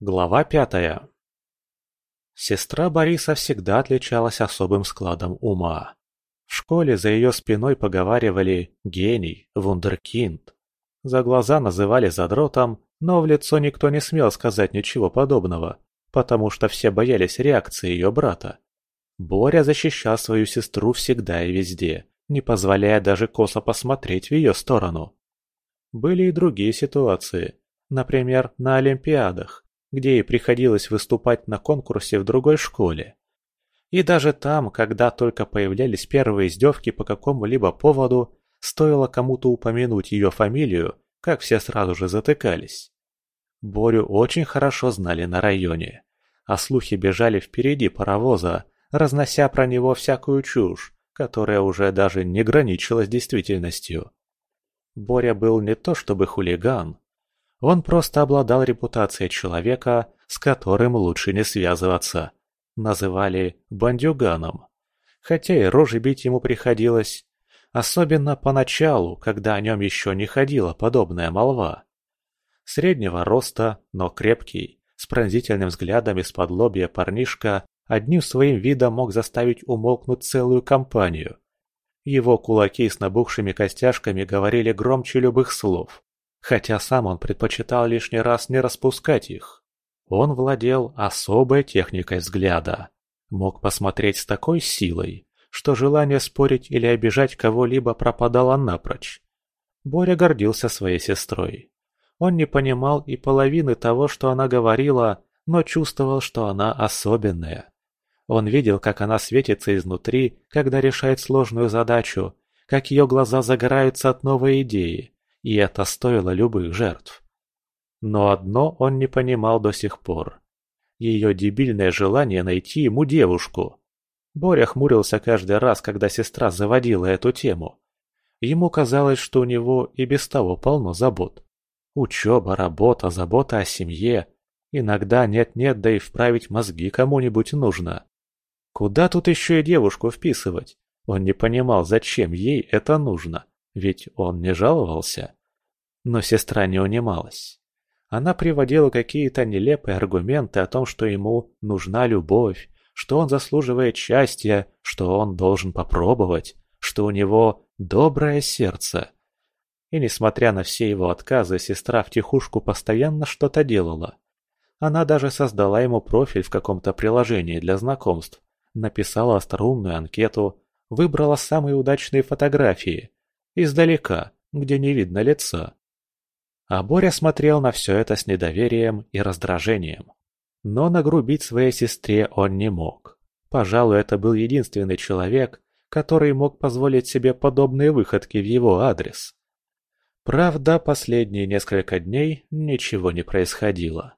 Глава пятая. Сестра Бориса всегда отличалась особым складом ума. В школе за ее спиной поговаривали «гений», «вундеркинд». За глаза называли задротом, но в лицо никто не смел сказать ничего подобного, потому что все боялись реакции ее брата. Боря защищал свою сестру всегда и везде, не позволяя даже косо посмотреть в ее сторону. Были и другие ситуации, например, на Олимпиадах, где ей приходилось выступать на конкурсе в другой школе. И даже там, когда только появлялись первые издевки по какому-либо поводу, стоило кому-то упомянуть ее фамилию, как все сразу же затыкались. Борю очень хорошо знали на районе, а слухи бежали впереди паровоза, разнося про него всякую чушь, которая уже даже не граничила с действительностью. Боря был не то чтобы хулиган, он просто обладал репутацией человека, с которым лучше не связываться. Называли бандюганом. Хотя и рожи бить ему приходилось. Особенно поначалу, когда о нем еще не ходила подобная молва. Среднего роста, но крепкий, с пронзительным взглядом из-под лобья парнишка одним своим видом мог заставить умолкнуть целую компанию. Его кулаки с набухшими костяшками говорили громче любых слов хотя сам он предпочитал лишний раз не распускать их. Он владел особой техникой взгляда. Мог посмотреть с такой силой, что желание спорить или обижать кого-либо пропадало напрочь. Боря гордился своей сестрой. Он не понимал и половины того, что она говорила, но чувствовал, что она особенная. Он видел, как она светится изнутри, когда решает сложную задачу, как ее глаза загораются от новой идеи, и это стоило любых жертв. Но одно он не понимал до сих пор. Ее дебильное желание найти ему девушку. Боря хмурился каждый раз, когда сестра заводила эту тему. Ему казалось, что у него и без того полно забот. Учеба, работа, забота о семье. Иногда нет-нет, да и вправить мозги кому-нибудь нужно. Куда тут еще и девушку вписывать? Он не понимал, зачем ей это нужно, ведь он не жаловался. Но сестра не унималась. Она приводила какие-то нелепые аргументы о том, что ему нужна любовь, что он заслуживает счастья, что он должен попробовать, что у него доброе сердце. И несмотря на все его отказы, сестра втихушку постоянно что-то делала. Она даже создала ему профиль в каком-то приложении для знакомств, написала остроумную анкету, выбрала самые удачные фотографии. Издалека, где не видно лица. А Боря смотрел на все это с недоверием и раздражением. Но нагрубить своей сестре он не мог. Пожалуй, это был единственный человек, который мог позволить себе подобные выходки в его адрес. Правда, последние несколько дней ничего не происходило.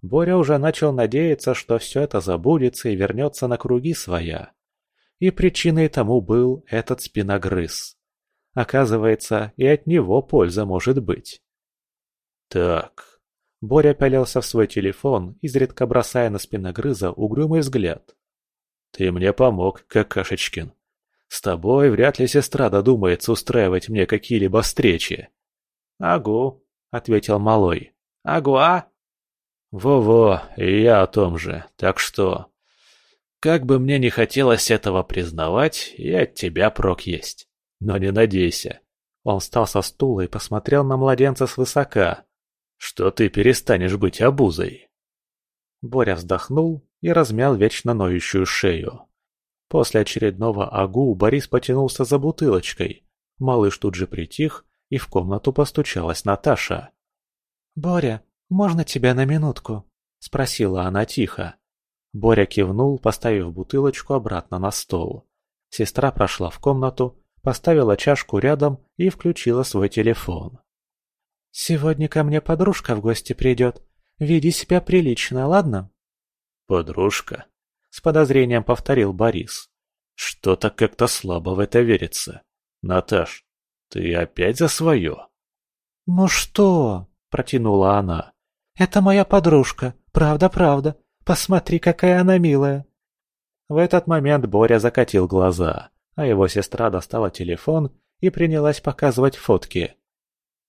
Боря уже начал надеяться, что все это забудется и вернется на круги своя. И причиной тому был этот спиногрыз. Оказывается, и от него польза может быть. Так. Боря пялился в свой телефон, изредка бросая на спиногрыза угрюмый взгляд. Ты мне помог, Какашечкин. С тобой вряд ли сестра додумается устраивать мне какие-либо встречи. Агу, ответил малой. Агуа? Во-во, я о том же, так что... Как бы мне не хотелось этого признавать, и от тебя прок есть. Но не надейся. Он встал со стула и посмотрел на младенца свысока, что ты перестанешь быть обузой. Боря вздохнул и размял вечно ноющую шею. После очередного агу Борис потянулся за бутылочкой. Малыш тут же притих, и в комнату постучалась Наташа. «Боря, можно тебя на минутку?» – спросила она тихо. Боря кивнул, поставив бутылочку обратно на стол. Сестра прошла в комнату, поставила чашку рядом и включила свой телефон. «Сегодня ко мне подружка в гости придет. Веди себя прилично, ладно?» «Подружка?» — с подозрением повторил Борис. «Что-то как-то слабо в это верится. Наташ, ты опять за свое?» «Ну что?» — протянула она. «Это моя подружка. Правда-правда. Посмотри, какая она милая». В этот момент Боря закатил глаза, а его сестра достала телефон и принялась показывать фотки.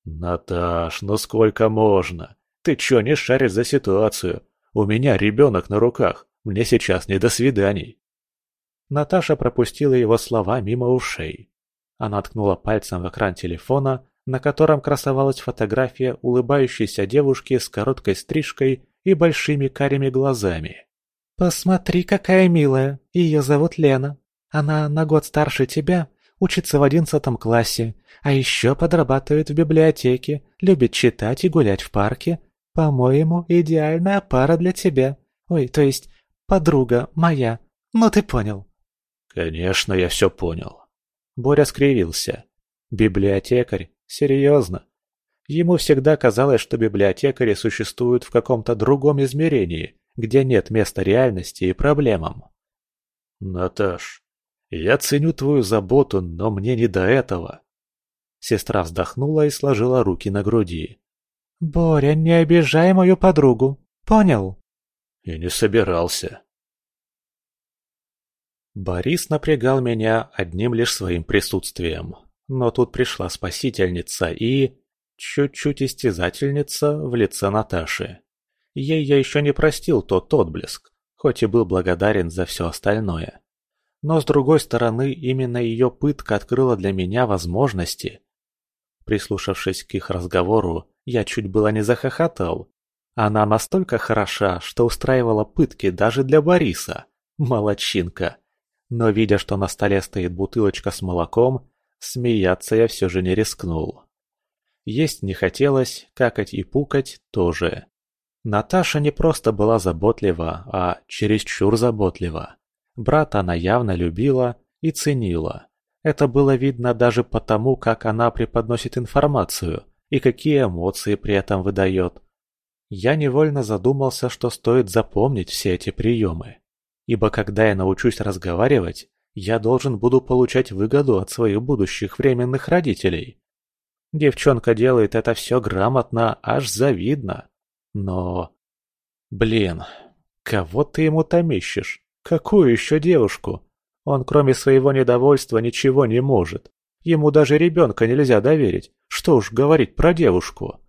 «Наташ, ну сколько можно? Ты чё не шаришь за ситуацию? У меня ребенок на руках, мне сейчас не до свиданий. Наташа пропустила его слова мимо ушей. Она ткнула пальцем в экран телефона, на котором красовалась фотография улыбающейся девушки с короткой стрижкой и большими карими глазами. «Посмотри, какая милая! Ее зовут Лена. Она на год старше тебя, учится в одиннадцатом классе, а еще подрабатывает в библиотеке, любит читать и гулять в парке. По-моему, идеальная пара для тебя. Ой, то есть, подруга моя. Ну ты понял». «Конечно, я все понял». Боря скривился. «Библиотекарь? Серьезно?» Ему всегда казалось, что библиотекари существуют в каком-то другом измерении, где нет места реальности и проблемам. «Наташ, я ценю твою заботу, но мне не до этого». Сестра вздохнула и сложила руки на груди. «Боря, не обижай мою подругу, понял?» «И не собирался». Борис напрягал меня одним лишь своим присутствием. Но тут пришла спасительница и... Чуть-чуть истязательница в лице Наташи. Ей я еще не простил тот отблеск, хоть и был благодарен за все остальное. Но с другой стороны, именно ее пытка открыла для меня возможности. Прислушавшись к их разговору, я чуть было не захохотал. Она настолько хороша, что устраивала пытки даже для Бориса. Молодчинка. Но видя, что на столе стоит бутылочка с молоком, смеяться я все же не рискнул. Есть не хотелось, какать и пукать тоже. Наташа не просто была заботлива, а чересчур заботлива. Брата она явно любила и ценила. Это было видно даже потому, как она преподносит информацию и какие эмоции при этом выдает. Я невольно задумался, что стоит запомнить все эти приемы. Ибо когда я научусь разговаривать, я должен буду получать выгоду от своих будущих временных родителей. Девчонка делает это все грамотно, аж завидно. Но... Блин, кого ты ему там ищешь? Какую еще девушку? Он кроме своего недовольства ничего не может. Ему даже ребенка нельзя доверить. Что уж говорить про девушку.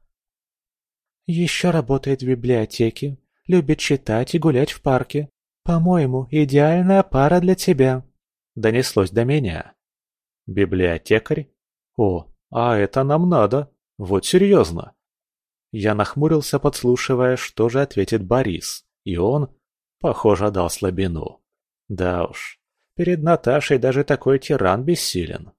Еще работает в библиотеке, любит читать и гулять в парке. По-моему, идеальная пара для тебя. Донеслось до меня. Библиотекарь? О, а это нам надо. Вот серьезно. Я нахмурился, подслушивая, что же ответит Борис. И он, похоже, дал слабину. Да уж, перед Наташей даже такой тиран бессилен.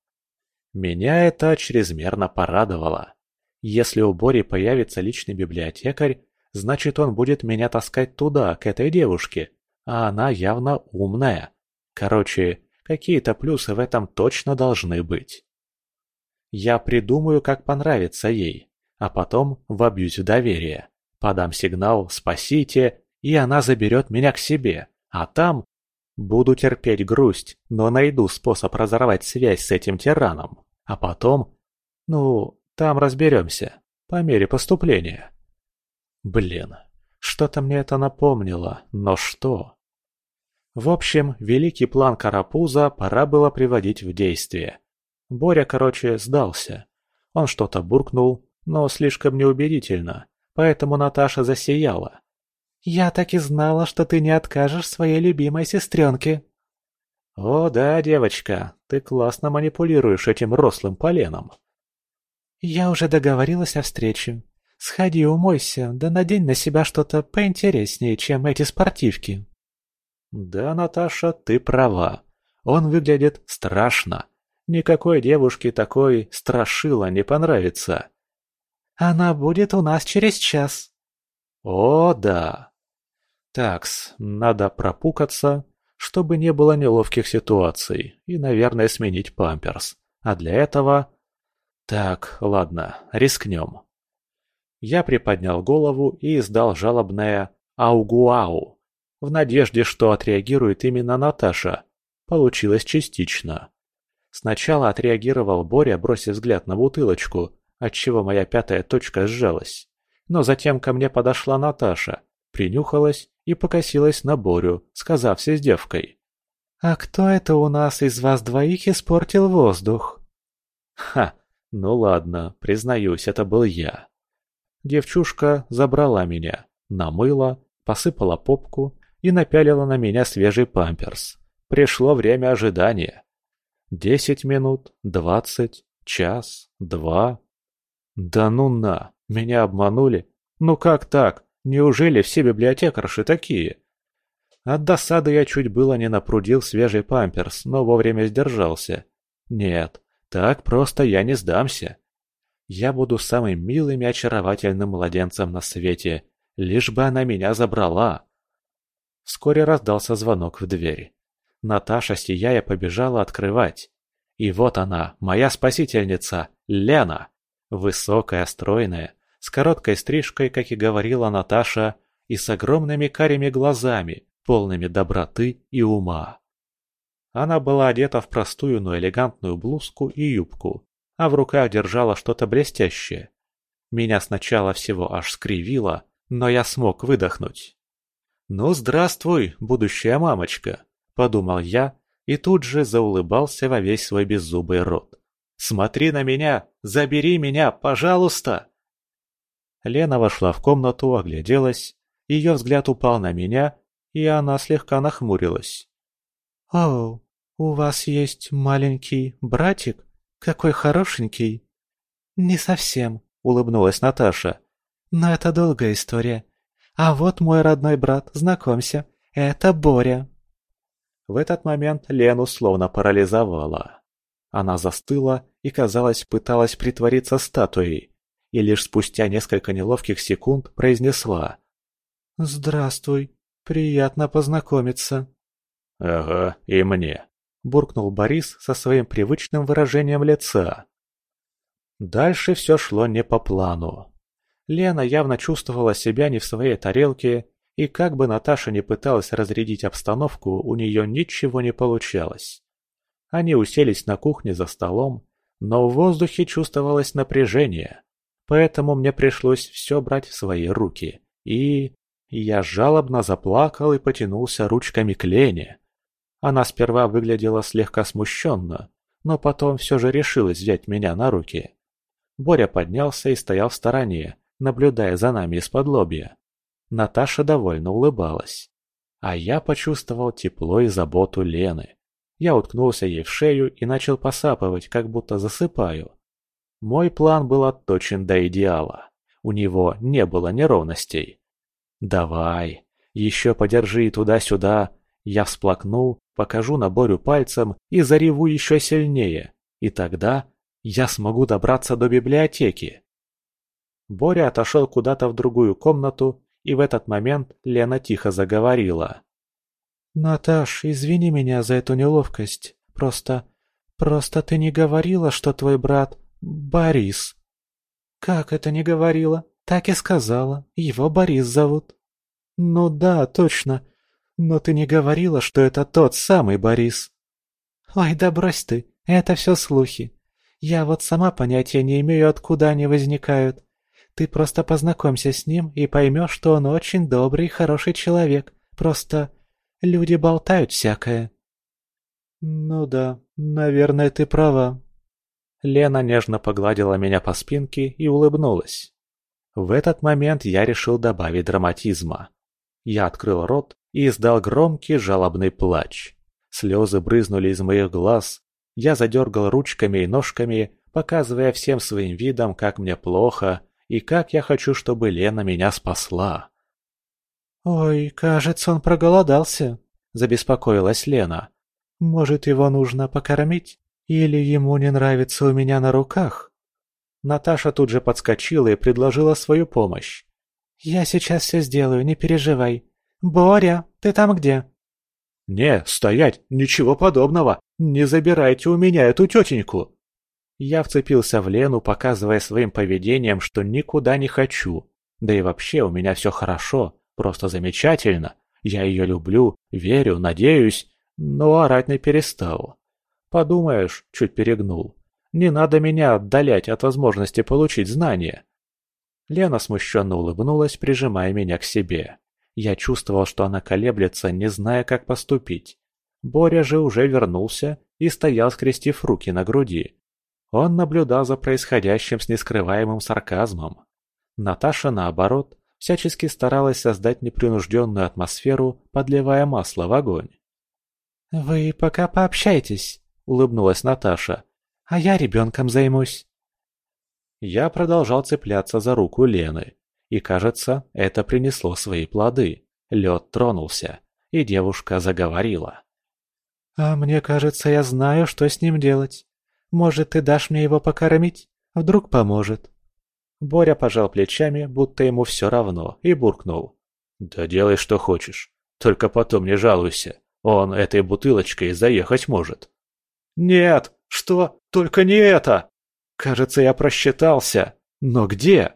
Меня это чрезмерно порадовало. Если у Бори появится личный библиотекарь, значит он будет меня таскать туда, к этой девушке, а она явно умная. Короче, какие-то плюсы в этом точно должны быть. Я придумаю, как понравится ей, а потом вобьюсь в доверие. Подам сигнал «Спасите», и она заберет меня к себе, а там буду терпеть грусть, но найду способ разорвать связь с этим тираном. А потом... Ну, там разберемся, по мере поступления. Блин, что-то мне это напомнило, но что? В общем, великий план Карапуза пора было приводить в действие. Боря, короче, сдался. Он что-то буркнул, но слишком неубедительно, поэтому Наташа засияла. «Я так и знала, что ты не откажешь своей любимой сестренке». «О да, девочка, ты классно манипулируешь этим рослым поленом». «Я уже договорилась о встрече. Сходи умойся, да надень на себя что-то поинтереснее, чем эти спортивки». «Да, Наташа, ты права. Он выглядит страшно. Никакой девушке такой страшила не понравится. Она будет у нас через час. О, да. Такс, надо пропукаться, чтобы не было неловких ситуаций, и, наверное, сменить памперс. А для этого... Так, ладно, рискнем. Я приподнял голову и издал жалобное «Аугуау», в надежде, что отреагирует именно Наташа. Получилось частично. Сначала отреагировал Боря, бросив взгляд на бутылочку, отчего моя пятая точка сжалась. Но затем ко мне подошла Наташа, принюхалась и покосилась на Борю, сказав с издевкой. «А кто это у нас из вас двоих испортил воздух?» «Ха, ну ладно, признаюсь, это был я». Девчушка забрала меня, намыла, посыпала попку и напялила на меня свежий памперс. Пришло время ожидания. Десять минут, двадцать, час, два. Да ну на, меня обманули. Ну как так? Неужели все библиотекарши такие? От досады я чуть было не напрудил свежий памперс, но вовремя сдержался. Нет, так просто я не сдамся. Я буду самым милым и очаровательным младенцем на свете, лишь бы она меня забрала. Вскоре раздался звонок в дверь. Наташа, сияя, побежала открывать. И вот она, моя спасительница, Лена. Высокая, стройная, с короткой стрижкой, как и говорила Наташа, и с огромными карими глазами, полными доброты и ума. Она была одета в простую, но элегантную блузку и юбку, а в руках держала что-то блестящее. Меня сначала всего аж скривило, но я смог выдохнуть. «Ну, здравствуй, будущая мамочка», — подумал я и тут же заулыбался во весь свой беззубый рот. «Смотри на меня! Забери меня, пожалуйста!» Лена вошла в комнату, огляделась, ее взгляд упал на меня, и она слегка нахмурилась. «Оу, у вас есть маленький братик? Какой хорошенький!» «Не совсем», — улыбнулась Наташа. «Но это долгая история. А вот мой родной брат, знакомься, это Боря». В этот момент Лену словно парализовала. Она застыла и, казалось, пыталась притвориться статуей, и лишь спустя несколько неловких секунд произнесла «Здравствуй, приятно познакомиться». «Ага, и мне», – буркнул Борис со своим привычным выражением лица. Дальше все шло не по плану. Лена явно чувствовала себя не в своей тарелке, и как бы Наташа не пыталась разрядить обстановку, у нее ничего не получалось. Они уселись на кухне за столом, но в воздухе чувствовалось напряжение, поэтому мне пришлось все брать в свои руки, и... Я жалобно заплакал и потянулся ручками к Лене. Она сперва выглядела слегка смущенно, но потом все же решилась взять меня на руки. Боря поднялся и стоял в стороне, наблюдая за нами из-под лобья. Наташа довольно улыбалась. А я почувствовал тепло и заботу Лены. Я уткнулся ей в шею и начал посапывать, как будто засыпаю. Мой план был отточен до идеала. У него не было неровностей. «Давай, еще подержи туда-сюда». Я всплакну, покажу на Борю пальцем и зареву еще сильнее. И тогда я смогу добраться до библиотеки. Боря отошел куда-то в другую комнату, и в этот момент Лена тихо заговорила. «Наташ, извини меня за эту неловкость. Просто... просто ты не говорила, что твой брат... Борис». «Как это не говорила? Так и сказала. Его Борис зовут». «Ну да, точно. Но ты не говорила, что это тот самый Борис». «Ой, да брось ты, это все слухи. Я вот сама понятия не имею, откуда они возникают. Ты просто познакомься с ним и поймешь, что он очень добрый и хороший человек. Просто люди болтают всякое. Ну да, наверное, ты права. Лена нежно погладила меня по спинке и улыбнулась. В этот момент я решил добавить драматизма. Я открыл рот и издал громкий жалобный плач. Слезы брызнули из моих глаз. Я задергал ручками и ножками, показывая всем своим видом, как мне плохо и как я хочу, чтобы Лена меня спасла. «Ой, кажется, он проголодался», – забеспокоилась Лена. «Может, его нужно покормить? Или ему не нравится у меня на руках?» Наташа тут же подскочила и предложила свою помощь. «Я сейчас все сделаю, не переживай. Боря, ты там где?» «Не, стоять, ничего подобного! Не забирайте у меня эту тетеньку!» Я вцепился в Лену, показывая своим поведением, что никуда не хочу. Да и вообще у меня все хорошо, просто замечательно. Я ее люблю, верю, надеюсь, но орать не перестал. Подумаешь, чуть перегнул. Не надо меня отдалять от возможности получить знания. Лена смущенно улыбнулась, прижимая меня к себе. Я чувствовал, что она колеблется, не зная, как поступить. Боря же уже вернулся и стоял, скрестив руки на груди. Он наблюдал за происходящим с нескрываемым сарказмом. Наташа, наоборот, всячески старалась создать непринужденную атмосферу, подливая масло в огонь. «Вы пока пообщайтесь», — улыбнулась Наташа, — «а я ребенком займусь». Я продолжал цепляться за руку Лены, и, кажется, это принесло свои плоды. Лед тронулся, и девушка заговорила. «А мне кажется, я знаю, что с ним делать. Может, ты дашь мне его покормить? Вдруг поможет?» Боря пожал плечами, будто ему все равно, и буркнул. «Да делай, что хочешь. Только потом не жалуйся. Он этой бутылочкой заехать может». «Нет! Что? Только не это!» «Кажется, я просчитался. Но где?»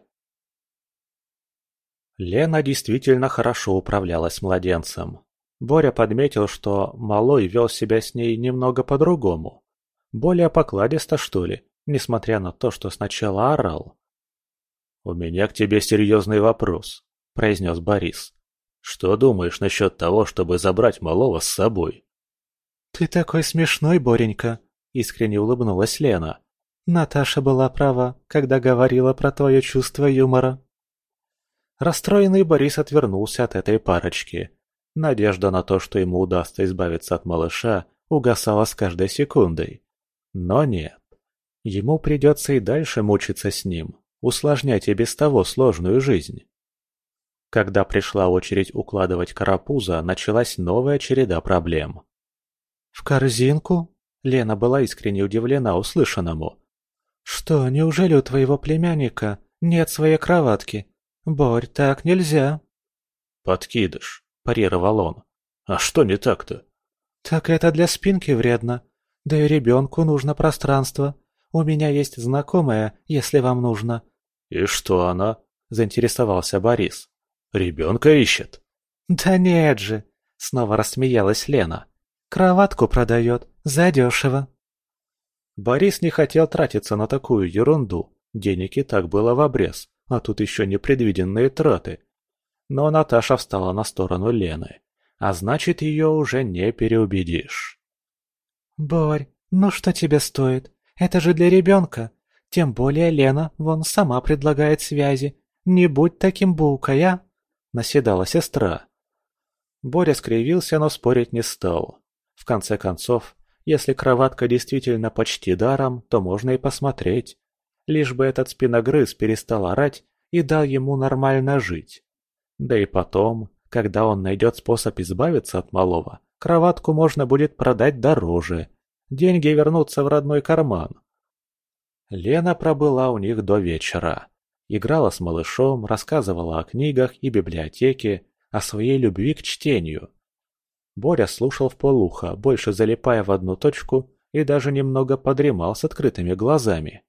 Лена действительно хорошо управлялась младенцем. Боря подметил, что Малой вел себя с ней немного по-другому. Более покладисто, что ли, несмотря на то, что сначала орал. «У меня к тебе серьезный вопрос», – произнес Борис. «Что думаешь насчет того, чтобы забрать малого с собой?» «Ты такой смешной, Боренька», – искренне улыбнулась Лена. «Наташа была права, когда говорила про твое чувство юмора». Расстроенный Борис отвернулся от этой парочки. Надежда на то, что ему удастся избавиться от малыша, угасала с каждой секундой. Но нет. Ему придется и дальше мучиться с ним, усложнять и без того сложную жизнь. Когда пришла очередь укладывать карапуза, началась новая череда проблем. «В корзинку?» Лена была искренне удивлена услышанному. «Что, неужели у твоего племянника нет своей кроватки? Борь, так нельзя!» «Подкидыш», – парировал он. «А что не так-то?» «Так это для спинки вредно. Да и ребенку нужно пространство. У меня есть знакомая, если вам нужно. «И что она?» – заинтересовался Борис. «Ребенка ищет?» «Да нет же!» – снова рассмеялась Лена. «Кроватку продает. Задешево». Борис не хотел тратиться на такую ерунду. Денег и так было в обрез, а тут еще непредвиденные траты. Но Наташа встала на сторону Лены, а значит, ее уже не переубедишь. «Борь, ну что тебе стоит? Это же для ребенка. Тем более Лена вон сама предлагает связи. Не будь таким а!» — наседала сестра. Боря скривился, но спорить не стал. В конце концов, если кроватка действительно почти даром, то можно и посмотреть. Лишь бы этот спиногрыз перестал орать и дал ему нормально жить. Да и потом, когда он найдет способ избавиться от малого, кроватку можно будет продать дороже. Деньги вернутся в родной карман. Лена пробыла у них до вечера. Играла с малышом, рассказывала о книгах и библиотеке, о своей любви к чтению. Боря слушал вполуха, больше залипая в одну точку и даже немного подремал с открытыми глазами.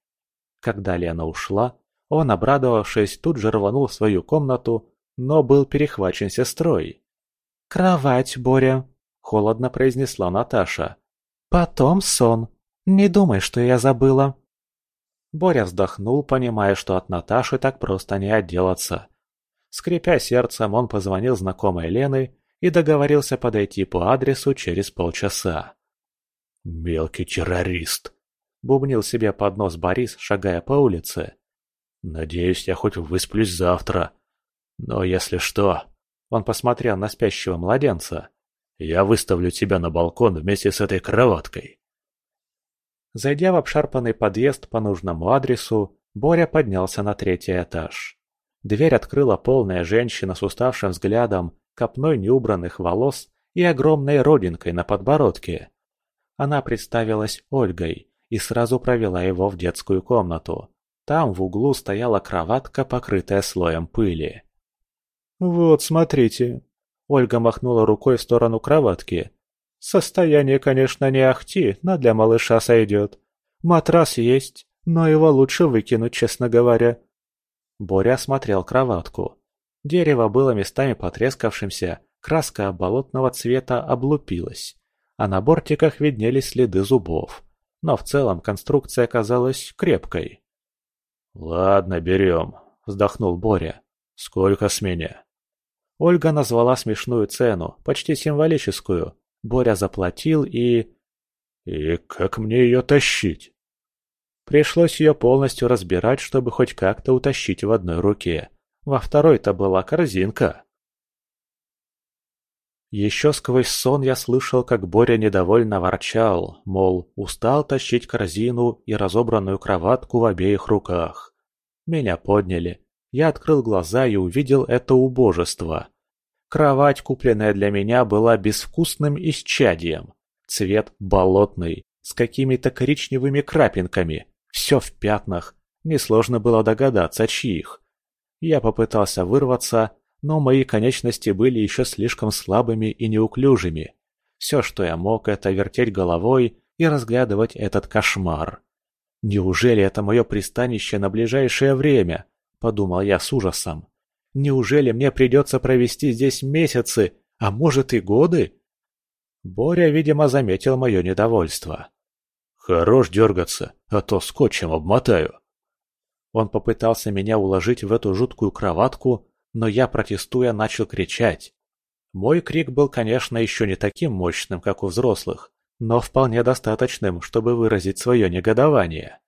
Когда Лена ушла, он, обрадовавшись, тут же рванул в свою комнату, но был перехвачен сестрой. «Кровать, Боря», — холодно произнесла Наташа. «Потом сон. Не думай, что я забыла». Боря вздохнул, понимая, что от Наташи так просто не отделаться. Скрипя сердцем, он позвонил знакомой Лены и договорился подойти по адресу через полчаса. «Мелкий террорист!» — бубнил себе под нос Борис, шагая по улице. «Надеюсь, я хоть высплюсь завтра. Но если что...» Он посмотрел на спящего младенца. «Я выставлю тебя на балкон вместе с этой кроваткой». Зайдя в обшарпанный подъезд по нужному адресу, Боря поднялся на третий этаж. Дверь открыла полная женщина с уставшим взглядом, копной неубранных волос и огромной родинкой на подбородке. Она представилась Ольгой и сразу провела его в детскую комнату. Там в углу стояла кроватка, покрытая слоем пыли. «Вот, смотрите!» Ольга махнула рукой в сторону кроватки. Состояние, конечно, не ахти, но для малыша сойдет. Матрас есть, но его лучше выкинуть, честно говоря. Боря осмотрел кроватку. Дерево было местами потрескавшимся, краска болотного цвета облупилась, а на бортиках виднелись следы зубов. Но в целом конструкция казалась крепкой. «Ладно, берем», — вздохнул Боря. «Сколько с меня?» Ольга назвала смешную цену, почти символическую, Боря заплатил и... «И как мне ее тащить?» Пришлось ее полностью разбирать, чтобы хоть как-то утащить в одной руке. Во второй-то была корзинка. Еще сквозь сон я слышал, как Боря недовольно ворчал, мол, устал тащить корзину и разобранную кроватку в обеих руках. Меня подняли. Я открыл глаза и увидел это убожество. Кровать, купленная для меня, была безвкусным исчадием. Цвет болотный, с какими-то коричневыми крапинками. Все в пятнах. Несложно было догадаться, чьих. Я попытался вырваться, но мои конечности были еще слишком слабыми и неуклюжими. Все, что я мог, это вертеть головой и разглядывать этот кошмар. «Неужели это мое пристанище на ближайшее время?» – подумал я с ужасом. «Неужели мне придется провести здесь месяцы, а может и годы?» Боря, видимо, заметил мое недовольство. «Хорош дергаться, а то скотчем обмотаю». Он попытался меня уложить в эту жуткую кроватку, но я, протестуя, начал кричать. Мой крик был, конечно, еще не таким мощным, как у взрослых, но вполне достаточным, чтобы выразить свое негодование.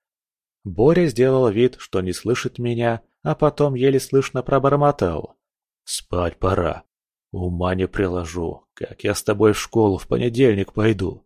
Боря сделал вид, что не слышит меня, а потом еле слышно пробормотал. «Спать пора. Ума не приложу, как я с тобой в школу в понедельник пойду».